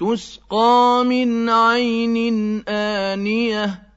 تسقى من عين آنية